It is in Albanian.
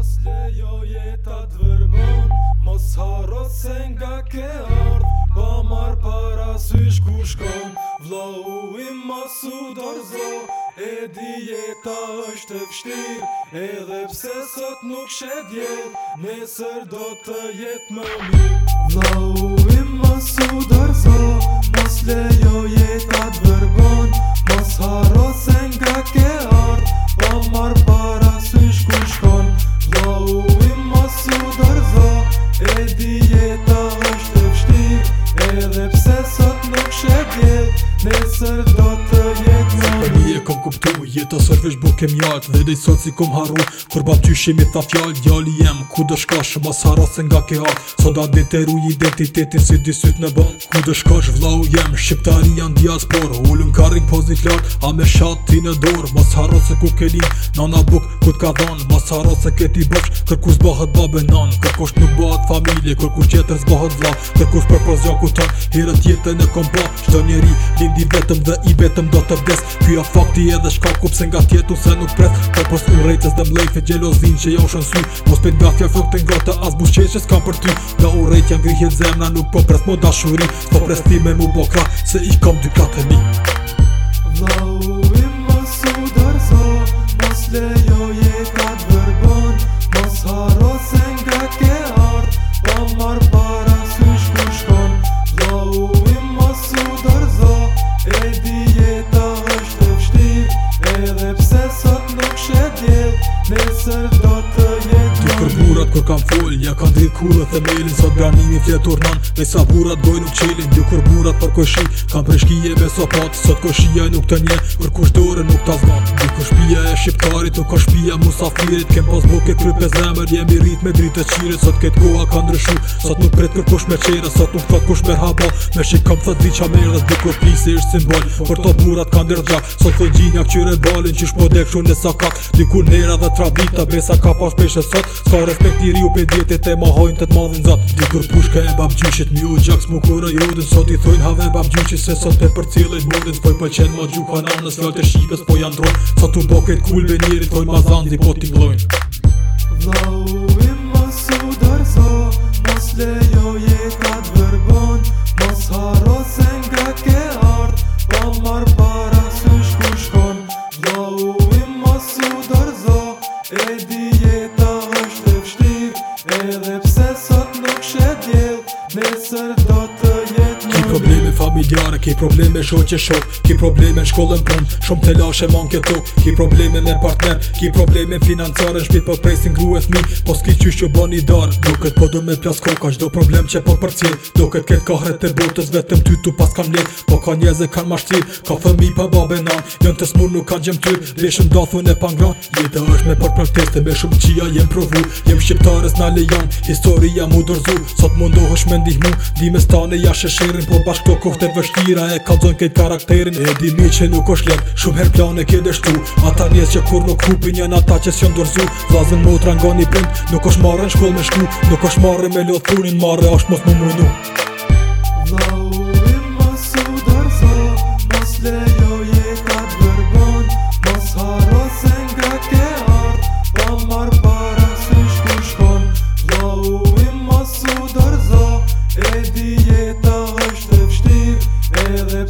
mos lejo jeta të vërbon Mos haro se nga ke ard Po marë para sy ku shkon Vla u i mos u dorzo E di jeta është e pështir Edhe pse sot nuk shedjer Nesër do të jetë më mirë Vla u i mos u dorzo sort vesh bo kem jalt Dhe dhe i sot si kom haru Kur bap ty shimi tha fjall Djali jem ku dhe shkash Mas hara se nga ke hak So da deteru identitetin si disyt në bën Ku dhe shkash vlau jem Shqiptari janë diaspor Ullum ka pozit lart A me shat ti në dor Mas hara se ku ke lin Nana buk ku t'ka dhan Mas hara se ke ti bëfsh Kërkus bëhet babe nan Kërkosht nuk bëhet familje Kërkus tjetër zbëhet vla Kërkus për për ku tën Hiret jetën në kompa Shtë njeri lindi vetëm dhe i betëm do të vdes Kjo fakti edhe shka kupse nga tjetu se nuk pres po pos u rejtës dhe mlejfe gjelozin që ja jo u Mos pe nga fja fëm të ngota as bushqe që s'kam për ty Da u rejt janë grihjet zemna nuk po pres mo dashurin Po pres ti me mu bokra se i kom dy katë e mi kula themelin Sot granimi fjetur nan Me sa burat goj nuk qelin Dhe kur burat për koshin, Kam preshkije me sopat Sot koshia nuk të nje Për kush dore nuk të zna Dhe kur shpia e shqiptarit nuk ka shpia musafirit Kem pas buke krype zemër Jemi rrit me dritë e qire Sot ket koha ka ndryshu Sot nuk pret kër kush me qera Sot nuk fat kush me haba Me shik kam thët diqa merë Dhe kur plisi ish simbol Për to burat ka ndërgja Sot thë gjinja këqyre balin Qish po dek shumë sakak kak Dikur nera dhe travita Besa ka pas sot i kur pushka e bab E t'mi u gjak s'mu kura jodin Sot i thojnë have bapgjyshi Se sot e për cilin mundin për pëlqen po ma gju panan S'kjoll të shqipe Po janë dron Sot u boket kulbe njëri Thojn ma zandi po ti mlojn Edhe im u haro im u është miljare Ki probleme shok që shok Ki probleme në shkollën pëm Shumë të lashe man këto Ki probleme me partner Ki probleme financare Në shpit për po presin gru e thmi Po s'ki qysh që bo një darë Do këtë po do me plas koka Qdo problem që po për cil Do këtë këtë kahre të botës Vetëm ty tu pas kam let Po ka njeze kanë mashtir Ka fëmi pa babe nan Jën të smur nuk kanë gjemtyr Veshëm dathu e pangran Jeta është me për prakteste Me shumë qia jem provu Jem shqiptarës na lejan Historia mu dorzu Sot mundohësh me mu Dime stane ja shesherin Po bashkë të vështira e ka dhën këtë karakterin E di mi që nuk është lep, shumë her plan e kje dështu Ata njës që kur nuk hupin jen ata që s'jon dorzu Vlazën mu të rangon i print, nuk është marrë në shkull me shku Nuk është marrë me lothurin, marrë është mos më mundu po Marrë There,